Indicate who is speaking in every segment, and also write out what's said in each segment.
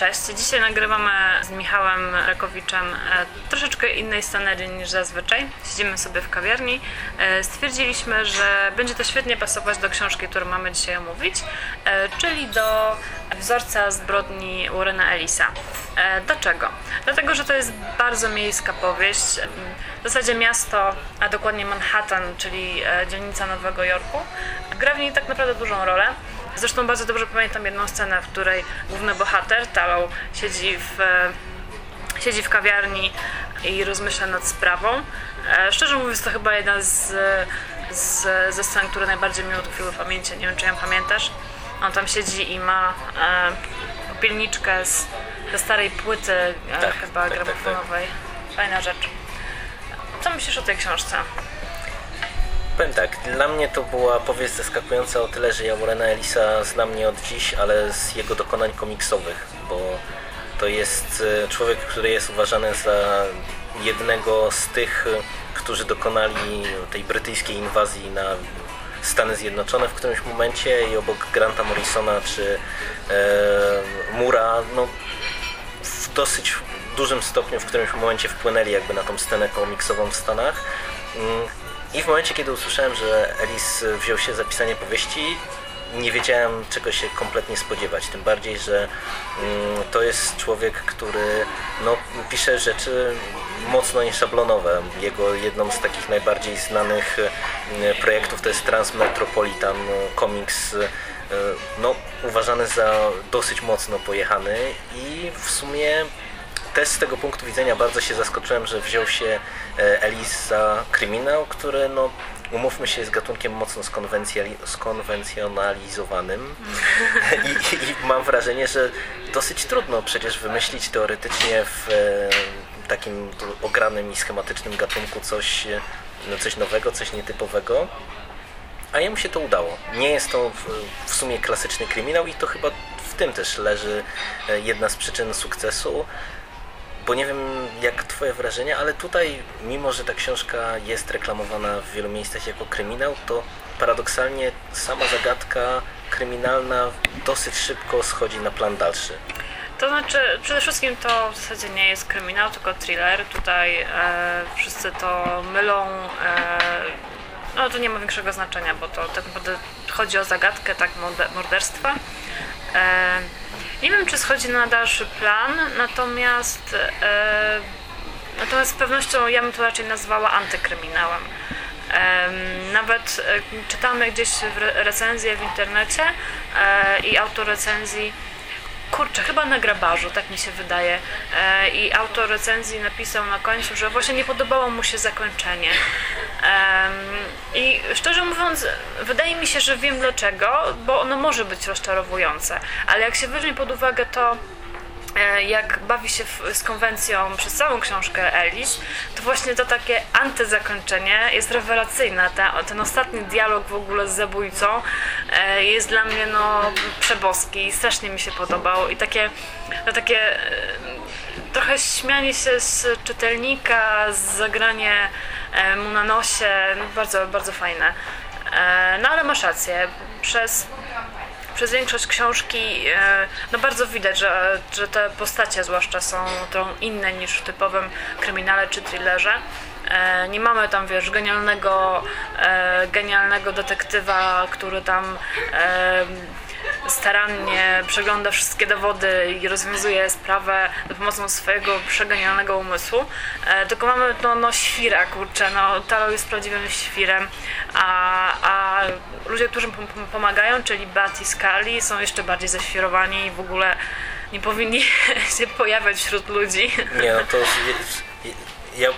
Speaker 1: Cześć, dzisiaj nagrywamy z Michałem Rakowiczem e, troszeczkę innej scenerii niż zazwyczaj. Siedzimy sobie w kawiarni. E, Stwierdziliśmy, że będzie to świetnie pasować do książki, którą mamy dzisiaj omówić, e, czyli do wzorca zbrodni Warrena Ellisa. E, Dlaczego? Dlatego, że to jest bardzo miejska powieść. W zasadzie miasto, a dokładnie Manhattan, czyli dzielnica Nowego Jorku, gra w niej tak naprawdę dużą rolę. Zresztą bardzo dobrze pamiętam jedną scenę, w której główny bohater, Talon, siedzi w, e, siedzi w kawiarni i rozmyśla nad sprawą. E, Szczerze mówiąc, to chyba jedna z, z, ze scen, które najbardziej mi utkwiły w pamięci. Nie wiem, czy ją pamiętasz. On tam siedzi i ma e, popielniczkę z, ze starej płyty, e,
Speaker 2: Tak,
Speaker 1: chyba
Speaker 2: tak, tak,
Speaker 1: gramofonowej. Fajna rzecz. Co myślisz o tej książce?
Speaker 2: Powiem tak, dla mnie to była powieść zaskakująca o tyle, że ja Warrena Ellisa znam nie od dziś, ale z jego dokonań komiksowych, bo to jest e, człowiek, który jest uważany za jednego z tych, e, którzy dokonali tej brytyjskiej inwazji na Stany Zjednoczone w którymś momencie i obok Granta Morrisona czy e, Mura, no w dosyć dużym stopniu w którymś momencie wpłynęli jakby na tą scenę komiksową w Stanach. I w momencie, kiedy usłyszałem, że Ellis wziął się za pisanie powieści, nie wiedziałem czego się kompletnie spodziewać. Tym bardziej, że mm, to jest człowiek, który no, pisze rzeczy mocno nieszablonowe. Jego jedną z takich najbardziej znanych mm, projektów to jest Transmetropolitan Comics y, no, uważany za dosyć mocno pojechany i w sumie też z tego punktu widzenia bardzo się zaskoczyłem, że wziął się e, Elis za kryminał, który no, umówmy się jest gatunkiem mocno skonwencjonalizowanym I, i mam wrażenie, że dosyć trudno przecież wymyślić teoretycznie w e, takim ogranym i schematycznym gatunku coś, e, no, coś nowego, coś nietypowego. A jemu się to udało. Nie jest to w, w sumie klasyczny kryminał i to chyba w tym też leży jedna z przyczyn sukcesu. Bo nie wiem jak twoje wrażenie, ale tutaj mimo, że ta książka jest reklamowana w wielu miejscach jako kryminał, to paradoksalnie sama zagadka kryminalna dosyć szybko schodzi na plan dalszy.
Speaker 1: To znaczy, przede wszystkim to w zasadzie nie jest kryminał, tylko thriller. Tutaj e, wszyscy to mylą. E, no to nie ma większego znaczenia, bo to tak naprawdę chodzi o zagadkę tak morde- morderstwa. E, nie wiem, czy schodzi na dalszy plan, natomiast e, natomiast z pewnością ja bym to raczej nazwała antykryminałem. Em, Nawet e, czytamy gdzieś w re- recenzję w internecie e, i autor recenzji Kurczę, chyba na grabarzu, tak mi się wydaje. E, I autor recenzji napisał na końcu, że właśnie nie podobało mu się zakończenie. I szczerze mówiąc, wydaje mi się, że wiem dlaczego, bo ono może być rozczarowujące, ale jak się weźmie pod uwagę to, e, jak bawi się w, z konwencją przez całą książkę Ellis, to właśnie to takie antyzakończenie jest rewelacyjne. Ten, ten ostatni dialog w ogóle z zabójcą e, jest dla mnie no, przeboski strasznie mi się podobał. I takie, no, takie e, trochę śmianie się z czytelnika, z zagranie mu na nosie, no, bardzo, bardzo fajne. E, no ale masz rację, przez przez większość książki e, no bardzo widać, że, że te postacie zwłaszcza są trochę inne niż w typowym kryminale czy thrillerze. E, Nie mamy tam, wiesz, genialnego, e, genialnego detektywa, który tam e, starannie przegląda wszystkie dowody i rozwiązuje sprawę za pomocą swojego przegenialnego umysłu, e, tylko mamy no, no świra, kurczę, no Talo jest prawdziwym świrem, a, a ludzie, którzy pom- pomagają, czyli Bat i Scully są jeszcze bardziej zaświrowani i w ogóle nie powinni się pojawiać wśród ludzi.
Speaker 2: Nie, no to ja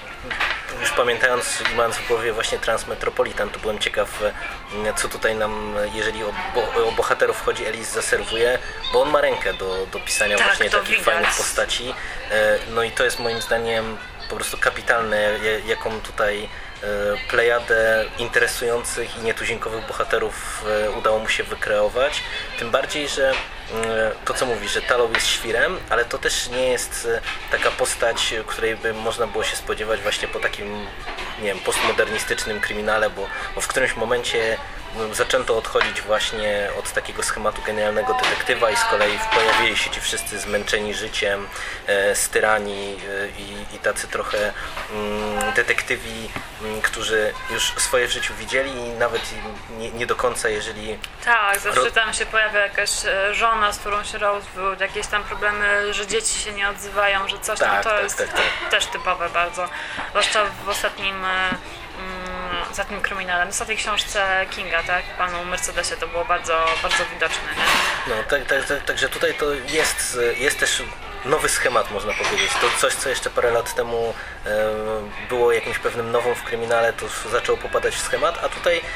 Speaker 2: już pamiętając i mając w głowie właśnie Transmetropolitan, to byłem ciekaw, e, co tutaj nam, jeżeli o, bo, o bohaterów chodzi, Elis zaserwuje, bo on ma rękę do, do pisania
Speaker 1: Tak,
Speaker 2: właśnie takich
Speaker 1: widać.
Speaker 2: fajnych postaci. E, No i to jest moim zdaniem po prostu kapitalne, ja- jaką tutaj e, plejadę interesujących i nietuzinkowych bohaterów udało mu się wykreować. Tym bardziej, że to co mówi, że Talo jest świrem, ale to też nie jest e, taka postać, e, której by można było się spodziewać właśnie po takim, nie wiem, postmodernistycznym kryminale, bo, bo w którymś momencie zaczęto odchodzić właśnie od takiego schematu genialnego detektywa i z kolei pojawili się ci wszyscy zmęczeni życiem, e, styrani e, i, i tacy trochę mm, detektywi, mm, którzy już swoje w życiu widzieli i nawet nie, nie do końca, jeżeli
Speaker 1: Tak, zawsze tam się pojawia jakaś e, z którą się rozwiódł, jakieś tam problemy, że dzieci się nie odzywają, że coś tam,
Speaker 2: Tak,
Speaker 1: to
Speaker 2: tak,
Speaker 1: jest
Speaker 2: tak, tak.
Speaker 1: też typowe bardzo. Zwłaszcza w ostatnim, e, mm, ostatnim kryminale, w ostatniej książce Kinga, tak, panu Mercedesie to było bardzo, bardzo widoczne, nie?
Speaker 2: No, tak, tak, tak, także tutaj to jest, jest też nowy schemat, można powiedzieć. To coś, co jeszcze parę lat temu e, było jakimś pewnym nową w kryminale, to zaczęło popadać w schemat, a tutaj mm,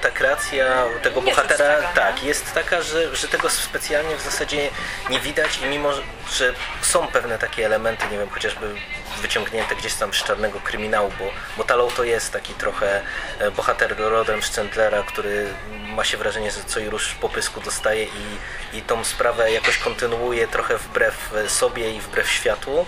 Speaker 2: ta kreacja tego
Speaker 1: Nie
Speaker 2: bohatera
Speaker 1: czuć tego,
Speaker 2: tak, jest taka, że, że tego specjalnie w zasadzie nie widać i mimo, że są pewne takie elementy, nie wiem, chociażby wyciągnięte gdzieś tam z czarnego kryminału, bo, bo to jest taki trochę e, bohater rodem z Chandlera, który ma się wrażenie, że co i rusz po pysku dostaje i, i tą sprawę jakoś kontynuuje trochę wbrew e, sobie i wbrew światu.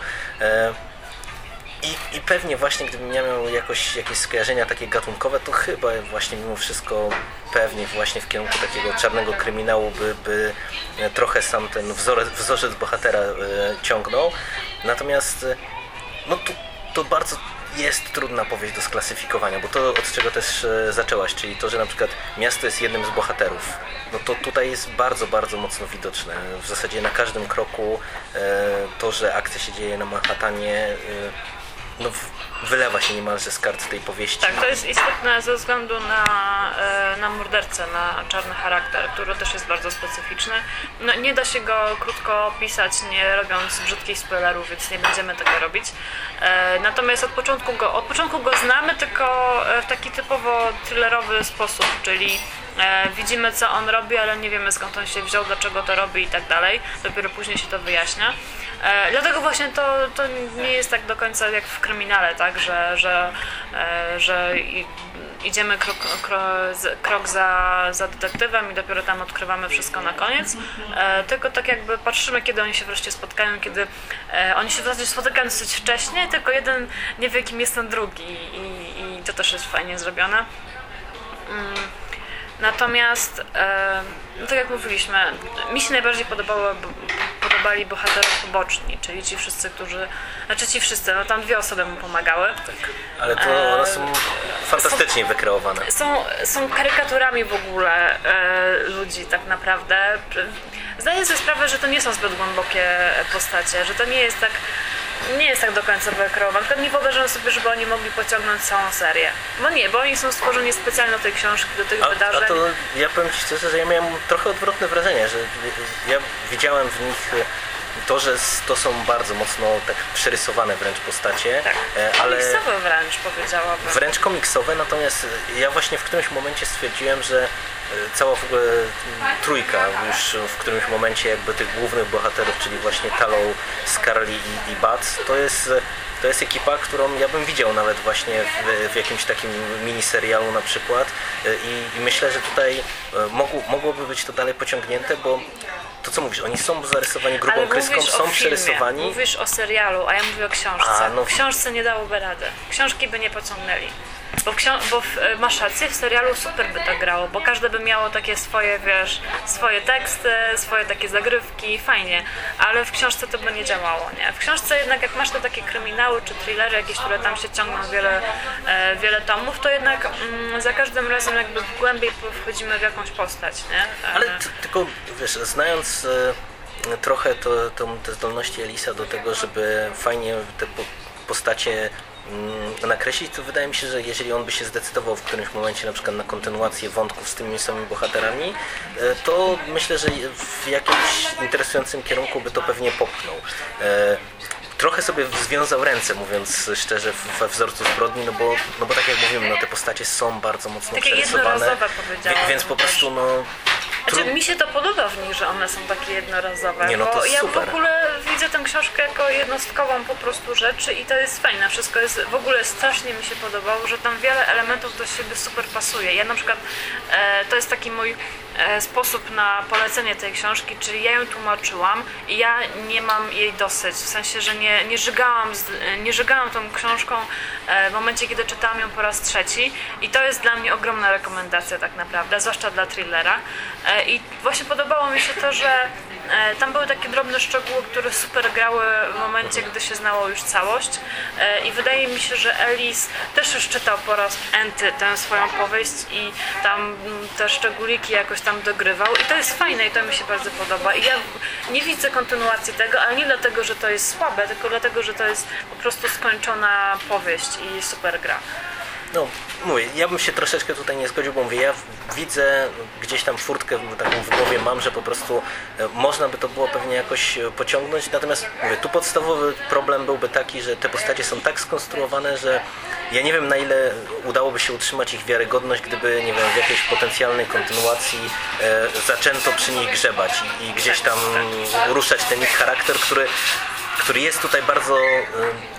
Speaker 2: I, I pewnie właśnie gdybym miał jakoś, jakieś skojarzenia takie gatunkowe, to chyba właśnie mimo wszystko pewnie właśnie w kierunku takiego czarnego kryminału by, by e, trochę sam ten wzorzec, bohatera e, ciągnął. Natomiast e, no to, to bardzo jest trudna powieść do sklasyfikowania, bo to od czego też zaczęłaś, czyli to, że na przykład miasto jest jednym z bohaterów, no to tutaj jest bardzo, bardzo mocno widoczne. W zasadzie na każdym kroku to, że akcja się dzieje na Manhattanie, no wylewa się niemalże z kart tej powieści.
Speaker 1: Tak, to jest istotne ze względu na, e, na mordercę, na czarny charakter, który też jest bardzo specyficzny. No, nie da się go krótko opisać, nie robiąc brzydkich spoilerów, więc nie będziemy tego robić. E, Natomiast od początku go, od początku go znamy, tylko e, w taki typowo thrillerowy sposób, czyli widzimy co on robi, ale nie wiemy skąd on się wziął, dlaczego to robi i tak dalej. Dopiero później się to wyjaśnia. E, dlatego właśnie to, to nie jest tak do końca jak w kryminale, tak, że, że, e, że idziemy krok, krok, za, za detektywem i dopiero tam odkrywamy wszystko na koniec, e, tylko tak jakby patrzymy, kiedy oni się wreszcie spotkają, kiedy e, oni się w zasadzie spotykają dosyć wcześnie, tylko jeden nie wie, kim jest ten drugi i, i to też jest fajnie zrobione. Mm. Natomiast, e, no tak jak mówiliśmy, mi się najbardziej podobało, podobali bohaterowie poboczni, czyli ci wszyscy, którzy, znaczy ci wszyscy, no tam dwie osoby mu pomagały.
Speaker 2: Ale to
Speaker 1: E,
Speaker 2: one są fantastycznie wykreowane.
Speaker 1: Są, są karykaturami w ogóle e, ludzi tak naprawdę. Zdaję sobie sprawę, że to nie są zbyt głębokie postacie, że to nie jest tak nie jest tak do końca wykreowane. Tylko nie wyobrażam sobie, żeby oni mogli pociągnąć całą serię. Bo nie, bo oni są stworzeni specjalnie do tej książki, do tych
Speaker 2: A,
Speaker 1: wydarzeń.
Speaker 2: a to ja powiem Ci szczerze, że ja miałem trochę odwrotne wrażenie, że ja widziałem w nich to, że to są bardzo mocno tak przerysowane wręcz postacie,
Speaker 1: Tak,
Speaker 2: e, ale
Speaker 1: komiksowe wręcz powiedziałabym.
Speaker 2: wręcz komiksowe, natomiast ja właśnie w którymś momencie stwierdziłem, że e, cała w ogóle m, trójka już w którymś momencie jakby tych głównych bohaterów, czyli właśnie Tallow, Scarly i, i Bats, to jest to jest ekipa, którą ja bym widział nawet właśnie w, w jakimś takim miniserialu na przykład E, i, i myślę, że tutaj e, mogło, mogłoby być to dalej pociągnięte, bo to co mówisz, oni są zarysowani grubą
Speaker 1: Ale o
Speaker 2: są
Speaker 1: filmie,
Speaker 2: przerysowani.
Speaker 1: mówisz o serialu, a ja mówię o książce.
Speaker 2: A, no.
Speaker 1: W książce nie dałoby rady. Książki by nie pociągnęli. Bo, w ksią- bo w, e, masz rację, w serialu super by to grało, bo każde by miało takie swoje, wiesz, swoje teksty, swoje takie zagrywki, fajnie, ale w książce to by nie działało, nie? W książce jednak jak masz te takie kryminały czy thrillery jakieś, które tam się ciągną wiele, e, wiele tomów, to jednak mm, za każdym razem jakby głębiej wchodzimy w jakąś postać, nie? E,
Speaker 2: Ale t- tylko, wiesz, znając e, trochę to, to, te zdolności Elisa do tego, żeby fajnie te po, postacie nakreślić, to wydaje mi się, że jeżeli on by się zdecydował w którymś momencie na przykład na kontynuację wątków z tymi samymi bohaterami, e, to myślę, że w jakimś interesującym kierunku by to pewnie popchnął. E, Trochę sobie związał ręce, mówiąc szczerze, we wzorcu zbrodni, no bo, no bo tak jak mówimy, no te postacie są bardzo mocno
Speaker 1: Takie
Speaker 2: przerysowane. Więc po prostu no,
Speaker 1: Znaczy, mi się to podoba w nich, że one są takie jednorazowe,
Speaker 2: Nie, no to
Speaker 1: bo ja
Speaker 2: super.
Speaker 1: w ogóle widzę tę książkę jako jednostkową po prostu rzeczy i to jest fajne. Wszystko jest, w ogóle strasznie mi się podobało, że tam wiele elementów do siebie super pasuje. Ja na przykład, e, to jest taki mój e, sposób na polecenie tej książki, czyli ja ją tłumaczyłam i ja nie mam jej dosyć, w sensie, że nie, nie, żygałam, z, nie żygałam tą książką e, w momencie, kiedy czytałam ją po raz trzeci i to jest dla mnie ogromna rekomendacja tak naprawdę, zwłaszcza dla thrillera. E, I właśnie podobało mi się to, że tam były takie drobne szczegóły, które super grały w momencie, gdy się znało już całość. E, I wydaje mi się, że Ellis też już czytał po raz enty tę swoją powieść i tam te szczególiki jakoś tam dogrywał. I to jest fajne i to mi się bardzo podoba. I ja nie widzę kontynuacji tego, ale nie dlatego, że to jest słabe, tylko dlatego, że to jest po prostu skończona powieść i super gra.
Speaker 2: No, mówię, ja bym się troszeczkę tutaj nie zgodził, bo mówię, ja widzę gdzieś tam furtkę taką w głowie mam, że po prostu e, można by to było pewnie jakoś e, pociągnąć, natomiast mówię, tu podstawowy problem byłby taki, że te postacie są tak skonstruowane, że ja nie wiem na ile udałoby się utrzymać ich wiarygodność, gdyby, nie wiem, w jakiejś potencjalnej kontynuacji e, zaczęto przy nich grzebać i, i gdzieś tam ruszać ten ich charakter, który który jest tutaj bardzo e,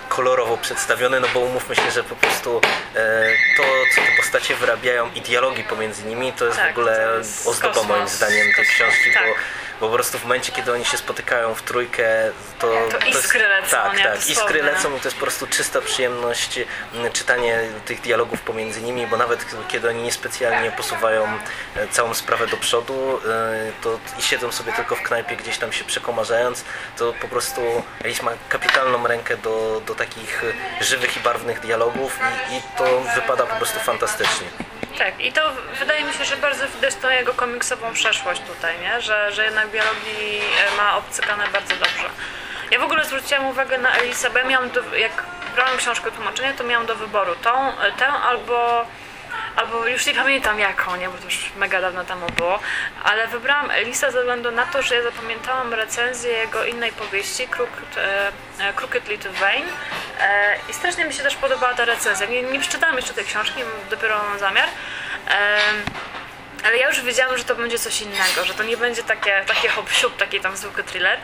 Speaker 2: kolorowo przedstawiony, no bo umówmy się, że po prostu e, to, co te postacie wyrabiają i dialogi pomiędzy nimi, to jest
Speaker 1: Tak,
Speaker 2: w ogóle
Speaker 1: jest
Speaker 2: ozdoba
Speaker 1: kosmos.
Speaker 2: moim zdaniem tej książki,
Speaker 1: Tak.
Speaker 2: bo, bo po prostu w momencie, kiedy oni się spotykają w trójkę, to...
Speaker 1: To
Speaker 2: jest-
Speaker 1: iskry lecą,
Speaker 2: Tak,
Speaker 1: nie?
Speaker 2: tak,
Speaker 1: Dosłownie.
Speaker 2: iskry lecą i to jest po prostu czysta przyjemność czytanie tych dialogów pomiędzy nimi, bo nawet kiedy oni niespecjalnie posuwają e, całą sprawę do przodu e, to i siedzą sobie tylko w knajpie gdzieś tam się przekomarzając, to po prostu Alice ma kapitalną rękę do, do takich żywych i barwnych dialogów i, i to wypada po prostu fantastycznie.
Speaker 1: Tak, i to wydaje mi się, że bardzo widać tą jego komiksową przeszłość tutaj, nie? Że, że jednak biologii e, ma obcykane bardzo dobrze. Ja w ogóle zwróciłam uwagę na Elisa, bo ja miałam, do, jak brałam książkę tłumaczenia, to miałam do wyboru tą, e, tę albo, albo już nie pamiętam jaką, nie? Bo to już mega dawno temu było, ale wybrałam Elisa ze względu na to, że ja zapamiętałam recenzję jego innej powieści, Crooked, e, Crooked Little Vein i strasznie mi się też podobała ta recenzja. Nie, nie przeczytałam jeszcze tej książki, dopiero mam zamiar. Ale ja już wiedziałam, że to będzie coś innego, że to nie będzie takie, takie hop taki tam zwykły thriller.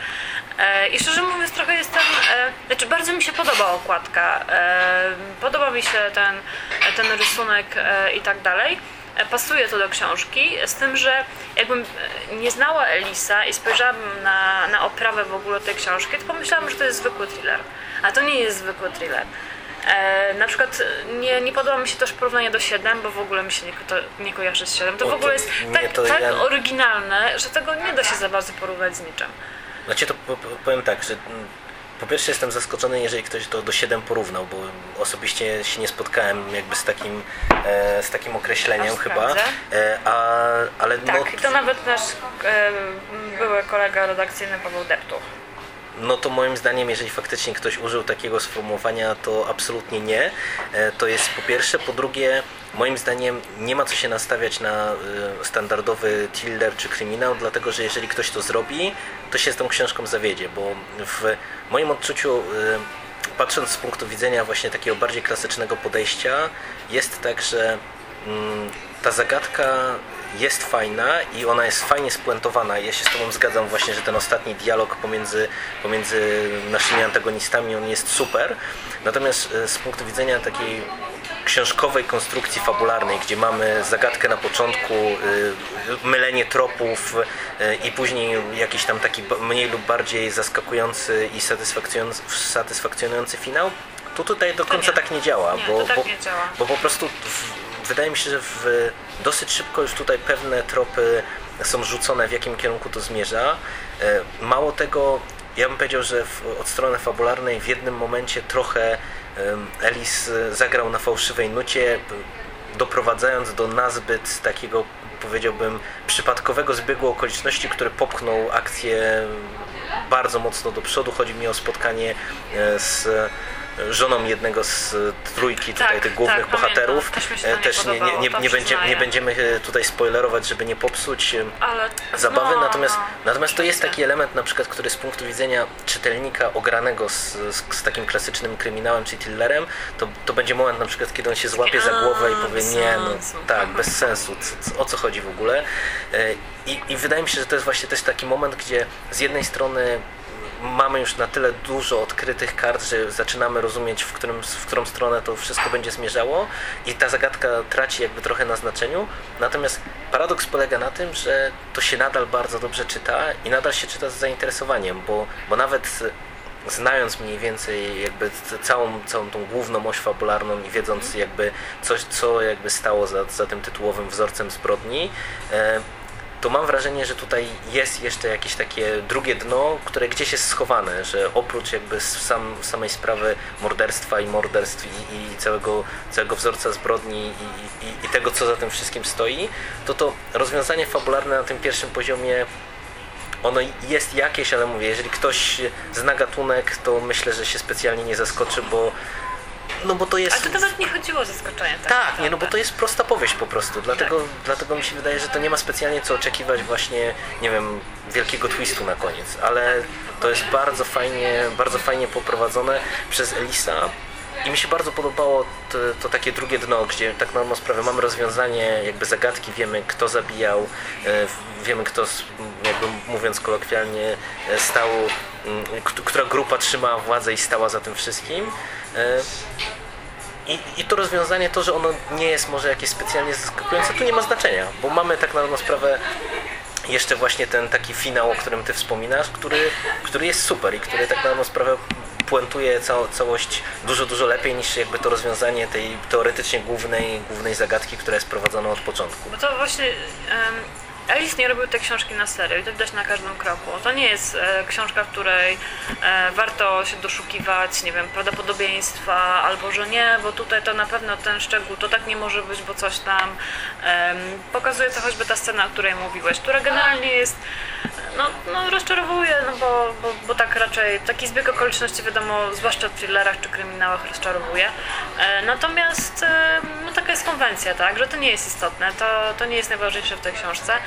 Speaker 1: E, I szczerze mówiąc, trochę jestem. E, znaczy, bardzo mi się podoba okładka. E, podoba mi się ten, ten rysunek i tak dalej. Pasuje to do książki, z tym, że jakbym nie znała Elisa i spojrzałabym na, na oprawę w ogóle tej książki, to pomyślałam, że to jest zwykły thriller. A to nie jest zwykły thriller. E, na przykład e, nie, nie podoba mi się też porównanie do 7, bo w ogóle mi się nie, to nie kojarzy z 7. To
Speaker 2: O,
Speaker 1: w ogóle jest tak, tak
Speaker 2: ja-
Speaker 1: oryginalne, że tego nie da się za bardzo porównać z niczym.
Speaker 2: Znaczy to po- po- powiem tak, że mm, po pierwsze jestem zaskoczony, jeżeli ktoś to do 7 porównał, bo osobiście się nie spotkałem jakby z takim, e, z takim określeniem chyba, e, a, ale no,
Speaker 1: Tak, i to nawet nasz e, były kolega redakcyjny Paweł Deptuch.
Speaker 2: No to moim zdaniem, jeżeli faktycznie ktoś użył takiego sformułowania, to absolutnie nie. E, To jest po pierwsze. Po drugie, moim zdaniem nie ma co się nastawiać na e, standardowy thriller czy kryminał, dlatego że jeżeli ktoś to zrobi, to się z tą książką zawiedzie, bo w moim odczuciu e, patrząc z punktu widzenia właśnie takiego bardziej klasycznego podejścia, jest tak, że mm, ta zagadka jest fajna i ona jest fajnie spuentowana. Ja się z Tobą zgadzam właśnie, że ten ostatni dialog pomiędzy, pomiędzy naszymi antagonistami, on jest super. Natomiast e, z punktu widzenia takiej książkowej konstrukcji fabularnej, gdzie mamy zagadkę na początku, y, mylenie tropów y, i później jakiś tam taki mniej lub bardziej zaskakujący i satysfakcjonujący, satysfakcjonujący finał, to tutaj do końca
Speaker 1: nie.
Speaker 2: tak nie działa,
Speaker 1: Nie,
Speaker 2: bo,
Speaker 1: tak
Speaker 2: bo,
Speaker 1: nie działa.
Speaker 2: bo po prostu w, wydaje mi się, że w, dosyć szybko już tutaj pewne tropy są rzucone, w jakim kierunku to zmierza. E, Mało tego, ja bym powiedział, że w, od strony fabularnej w jednym momencie trochę em, Ellis e, zagrał na fałszywej nucie, p- doprowadzając do nazbyt takiego, powiedziałbym, przypadkowego zbiegu okoliczności, który popchnął akcję bardzo mocno do przodu. Chodzi mi o spotkanie e, z żoną jednego z trójki tutaj
Speaker 1: Tak,
Speaker 2: tych głównych
Speaker 1: tak,
Speaker 2: bohaterów. E,
Speaker 1: nie
Speaker 2: Też nie, nie, nie, nie, będzie, nie będziemy e, tutaj spoilerować, żeby nie popsuć e,
Speaker 1: Ale,
Speaker 2: zabawy,
Speaker 1: no,
Speaker 2: natomiast,
Speaker 1: no.
Speaker 2: natomiast to jest taki element na przykład, który z punktu widzenia czytelnika ogranego z, z, z takim klasycznym kryminałem czy thrillerem, to, to będzie moment na przykład, kiedy on się złapie za głowę i powie nie, no tak, bez sensu, co, co, o co chodzi w ogóle. E, I, I wydaje mi się, że to jest właśnie też taki moment, gdzie z jednej strony mamy już na tyle dużo odkrytych kart, że zaczynamy rozumieć, w, którym, w którą stronę to wszystko będzie zmierzało i ta zagadka traci jakby trochę na znaczeniu. Natomiast paradoks polega na tym, że to się nadal bardzo dobrze czyta i nadal się czyta z zainteresowaniem, bo, bo nawet znając mniej więcej jakby całą, całą tą główną oś fabularną i wiedząc jakby coś, co jakby stało za, za tym tytułowym wzorcem zbrodni, e, to mam wrażenie, że tutaj jest jeszcze jakieś takie drugie dno, które gdzieś jest schowane, że oprócz jakby sam, samej sprawy morderstwa i morderstw i, i całego, całego wzorca zbrodni i, i, i tego, co za tym wszystkim stoi, to to rozwiązanie fabularne na tym pierwszym poziomie ono jest jakieś, ale mówię, jeżeli ktoś zna gatunek, to myślę, że się specjalnie nie zaskoczy, bo no bo to jest...
Speaker 1: Ale to nawet nie chodziło o zaskoczenie. Tak,
Speaker 2: Tak, nie, no bo to jest prosta powieść po prostu, dlatego, dlatego mi się wydaje, że to nie ma specjalnie co oczekiwać właśnie, nie wiem, wielkiego twistu na koniec, ale to jest bardzo fajnie, bardzo fajnie poprowadzone przez Elisa i mi się bardzo podobało to, to takie drugie dno, gdzie tak na dobrą sprawę mamy rozwiązanie jakby zagadki, wiemy kto zabijał, e, wiemy kto, jakby mówiąc kolokwialnie, e, stał, m, k- która grupa trzymała władzę i stała za tym wszystkim. E, i, I to rozwiązanie, to, że ono nie jest może jakieś specjalnie zaskakujące, tu nie ma znaczenia, bo mamy tak na sprawę jeszcze właśnie ten taki finał, o którym ty wspominasz, który, który jest super i który tak na sprawę puentuje cał, całość dużo, dużo lepiej niż jakby to rozwiązanie tej teoretycznie głównej, głównej zagadki, która jest prowadzona od początku.
Speaker 1: Bo to właśnie Alice nie robił tej książki na serio i to widać na każdym kroku. To nie jest e, książka, w której e, warto się doszukiwać, nie wiem, prawdopodobieństwa, albo że nie, bo tutaj to na pewno ten szczegół to tak nie może być, bo coś tam. Em, pokazuje to choćby ta scena, o której mówiłeś, która generalnie jest no, no rozczarowuje, no bo, bo, bo tak raczej taki zbieg okoliczności wiadomo, zwłaszcza w thrillerach czy kryminałach rozczarowuje. E, natomiast e, no taka jest konwencja, tak, że to nie jest istotne, to, to nie jest najważniejsze w tej książce e,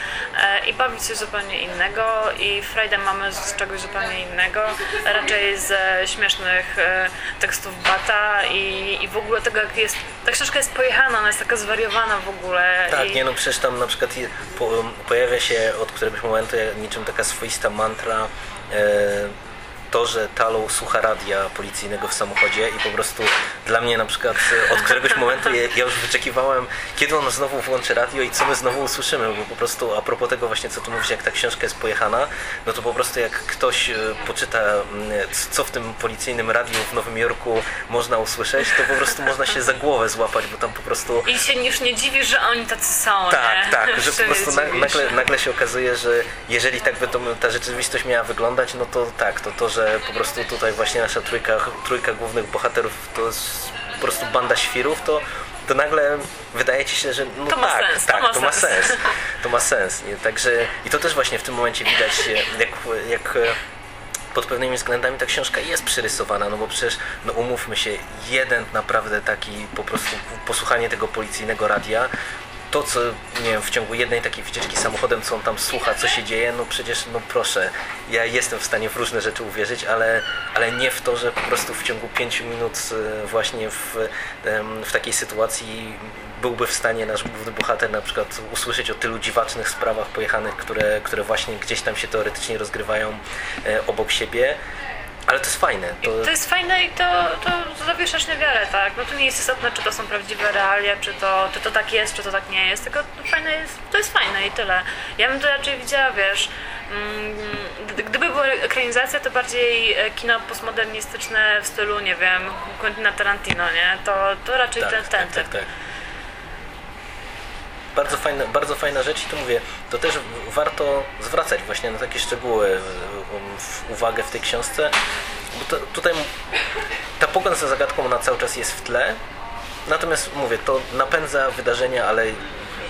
Speaker 1: i bawić się zupełnie innego i frajdę mamy z czegoś zupełnie innego, raczej ze śmiesznych e, tekstów Bata i, i w ogóle tego jak jest, ta książka jest pojechana, ona jest taka zwariowana w ogóle.
Speaker 2: Tak,
Speaker 1: i,
Speaker 2: nie no przecież tam na przykład pojawia się od któregoś momentu niczym taka swoista mantra to, że Talo słucha radia policyjnego w samochodzie i po prostu dla mnie na przykład e, od któregoś momentu ja, ja już wyczekiwałem, kiedy on znowu włączy radio i co my znowu usłyszymy, bo po prostu a propos tego właśnie, co tu mówisz, jak ta książka jest pojechana, no to po prostu jak ktoś e, poczyta, mm, co w tym policyjnym radiu w Nowym Jorku można usłyszeć, to po prostu można się za głowę złapać, bo tam po prostu
Speaker 1: I się już nie dziwisz, że oni tacy są,
Speaker 2: tak,
Speaker 1: nie?
Speaker 2: tak, że po prostu nagle, nagle się okazuje, że jeżeli tak by to, ta rzeczywistość miała wyglądać, no to tak, to to, że po prostu tutaj właśnie nasza trójka, trójka głównych bohaterów to jest po prostu banda świrów, to, to nagle wydaje ci się, że no
Speaker 1: To ma
Speaker 2: tak,
Speaker 1: sens, to
Speaker 2: tak,
Speaker 1: ma
Speaker 2: to ma
Speaker 1: sens.
Speaker 2: sens. To ma sens. Nie? Także i to też właśnie w tym momencie widać, jak, jak pod pewnymi względami ta książka jest przyrysowana, no bo przecież, no umówmy się, jeden naprawdę taki po prostu posłuchanie tego policyjnego radia, to co, nie wiem, w ciągu jednej takiej wycieczki samochodem, co on tam słucha, co się dzieje, no przecież, no proszę, ja jestem w stanie w różne rzeczy uwierzyć, ale, ale nie w to, że po prostu w ciągu pięciu minut e, właśnie w, w takiej sytuacji byłby w stanie nasz główny bohater na przykład usłyszeć o tylu dziwacznych sprawach pojechanych, które, które właśnie gdzieś tam się teoretycznie rozgrywają e, obok siebie. Ale to jest fajne. To,
Speaker 1: To jest fajne i to, to zawieszasz na wiarę, tak? No to nie jest istotne, czy to są prawdziwe realia, czy to, czy to tak jest, czy to tak nie jest, tylko to fajne jest, to jest fajne i tyle. Ja bym to raczej widziała, wiesz, mm, gdy- gdyby była ekranizacja, to bardziej e, kino postmodernistyczne w stylu, nie wiem, Quentina Tarantino, nie? To, to raczej
Speaker 2: tak,
Speaker 1: ten, ten
Speaker 2: tak, tak,
Speaker 1: typ.
Speaker 2: tak. Bardzo fajna, bardzo fajna rzecz i to mówię, to też warto zwracać właśnie na takie szczegóły w uwagę w tej książce, bo to, tutaj ta pogoń za zagadką ona cały czas jest w tle, natomiast mówię, to napędza wydarzenia, ale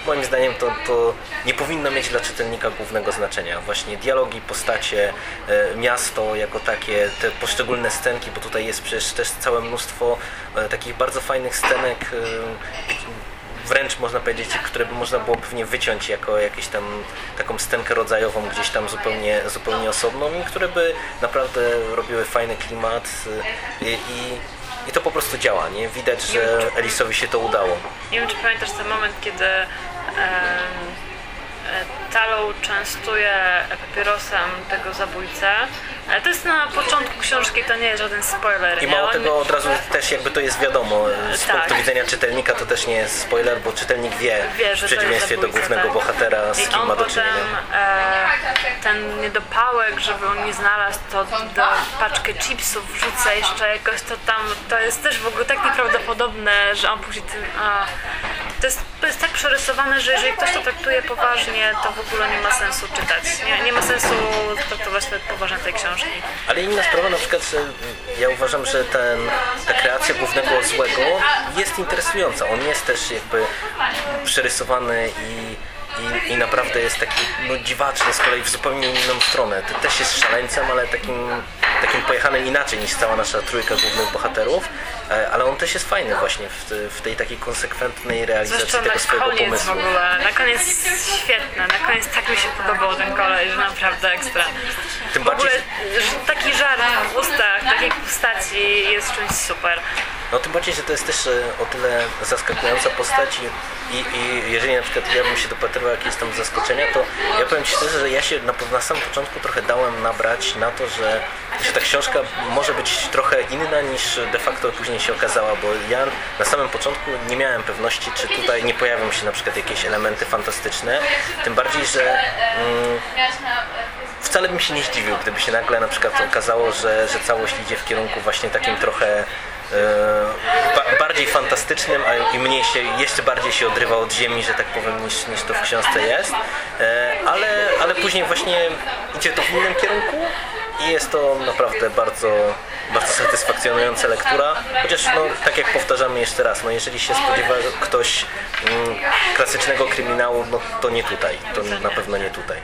Speaker 2: moim zdaniem to, to nie powinno mieć dla czytelnika głównego znaczenia. Właśnie dialogi, postacie, e, miasto jako takie, te poszczególne scenki, bo tutaj jest przecież też całe mnóstwo e, takich bardzo fajnych scenek, e, wręcz można powiedzieć, które by można było pewnie wyciąć jako jakąś tam taką scenkę rodzajową gdzieś tam zupełnie, zupełnie osobną i które by naprawdę robiły fajny klimat i, i i to po prostu działa, nie? Widać, że Elisowi się to udało.
Speaker 1: Nie wiem, czy pamiętasz ten moment, kiedy e, Tallow częstuje papierosem tego zabójcę. Ale to jest na początku książki, to nie jest żaden spoiler.
Speaker 2: I
Speaker 1: nie?
Speaker 2: mało
Speaker 1: On-
Speaker 2: tego od razu też jakby to jest wiadomo, z
Speaker 1: Tak.
Speaker 2: punktu widzenia czytelnika to też nie jest spoiler, bo czytelnik wie,
Speaker 1: Wie, że
Speaker 2: w przeciwieństwie
Speaker 1: jest
Speaker 2: do
Speaker 1: zabójca,
Speaker 2: głównego
Speaker 1: tak.
Speaker 2: bohatera, z
Speaker 1: I
Speaker 2: kim ma do
Speaker 1: potem
Speaker 2: czynienia.
Speaker 1: e, ten niedopałek, żeby on nie znalazł, to do paczkę chipsów wrzuca jeszcze jakoś to tam, to jest też w ogóle tak nieprawdopodobne, że on później tym, a, to jest, to jest tak przerysowane, że jeżeli ktoś to traktuje poważnie, to w ogóle nie ma sensu czytać. Nie, nie ma sensu traktować poważnie tej książki.
Speaker 2: Ale inna sprawa na przykład, ja uważam, że ten, ta kreacja głównego złego jest interesująca. On jest też jakby przerysowany i, i, i naprawdę jest taki no, dziwaczny z kolei w zupełnie inną stronę. To też jest szaleńcem, ale takim, takim pojechanym inaczej niż cała nasza trójka głównych bohaterów. E, Ale on też jest fajny właśnie w, w tej takiej konsekwentnej realizacji
Speaker 1: Zresztą
Speaker 2: tego
Speaker 1: na
Speaker 2: swojego
Speaker 1: koniec w
Speaker 2: pomysłu.
Speaker 1: ogóle, na koniec świetne, na koniec tak mi się podobał ten kolej, że naprawdę ekstra.
Speaker 2: Tym
Speaker 1: W ogóle
Speaker 2: bardziej-
Speaker 1: taki żart w ustach takiej postaci jest czymś super.
Speaker 2: No tym bardziej, że to jest też e, o tyle zaskakująca postać i, i, jeżeli na przykład ja bym się dopatrywał jakieś tam zaskoczenia, to ja powiem Ci szczerze, że ja się na, na samym początku trochę dałem nabrać na to, że, że ta książka może być trochę inna niż de facto później się okazała, bo ja na samym początku nie miałem pewności, czy tutaj nie pojawią się na przykład jakieś elementy fantastyczne, tym bardziej, że mm, wcale bym się nie zdziwił, gdyby się nagle na przykład okazało, że, że całość idzie w kierunku właśnie takim trochę e, ba, bardziej fantastycznym, a i mniej się, jeszcze bardziej się odrywa od ziemi, że tak powiem, niż, niż to w książce jest. E, ale, ale później właśnie idzie to w innym kierunku i jest to naprawdę bardzo, bardzo satysfakcjonująca lektura. Chociaż, no, tak jak powtarzamy jeszcze raz, no, jeżeli się spodziewa ktoś mm, klasycznego kryminału, no to nie tutaj. To na pewno nie tutaj.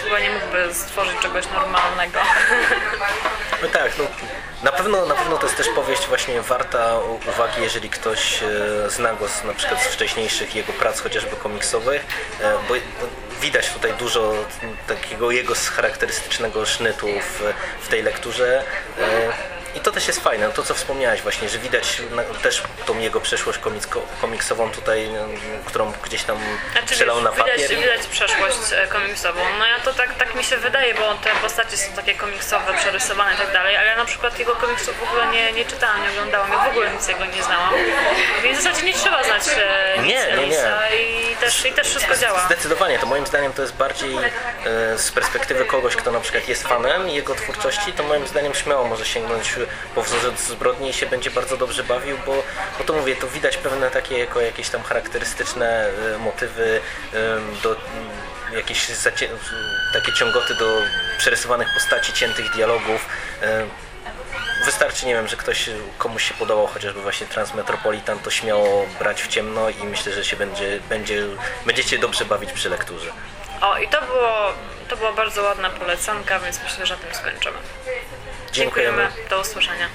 Speaker 1: Chyba nie mógłby stworzyć czegoś normalnego.
Speaker 2: No tak, no, na, pewno, na pewno to jest też powieść właśnie warta uwagi, jeżeli ktoś e, zna go z, na przykład z wcześniejszych jego prac, chociażby komiksowych, e, bo widać tutaj dużo takiego jego charakterystycznego sznytu w, w tej lekturze. I to też jest fajne, to co wspomniałeś właśnie, że widać też tą jego przeszłość komicko, komiksową tutaj, no, którą gdzieś tam
Speaker 1: Znaczy,
Speaker 2: przelał na
Speaker 1: widać,
Speaker 2: papier.
Speaker 1: widać przeszłość e, komiksową. No ja to tak, tak mi się wydaje, bo te postacie są takie komiksowe, przerysowane i tak dalej, ale ja na przykład jego komiksów w ogóle nie, nie czytałam, nie oglądałam, ja w ogóle nic jego nie znałam. Więc w zasadzie nie trzeba znać e, nic
Speaker 2: Nie, nie, nie.
Speaker 1: I też, i też wszystko działa.
Speaker 2: Zdecydowanie, to moim zdaniem to jest bardziej e, z perspektywy kogoś, kto na przykład jest fanem jego twórczości, to moim zdaniem śmiało może sięgnąć po wzorzec zbrodni się będzie bardzo dobrze bawił, bo, bo to mówię, to widać pewne takie jako jakieś tam charakterystyczne e, motywy e, do mm, jakieś takie ciągoty do przerysowanych postaci, ciętych dialogów. E, Wystarczy, nie wiem, że ktoś komuś się podobał chociażby właśnie Transmetropolitan, to śmiało brać w ciemno i myślę, że się będzie, będzie, będziecie dobrze bawić przy lekturze.
Speaker 1: O, i to było, to była bardzo ładna polecanka, więc myślę, że na tym skończymy.
Speaker 2: Dziękujemy.
Speaker 1: Do usłyszenia.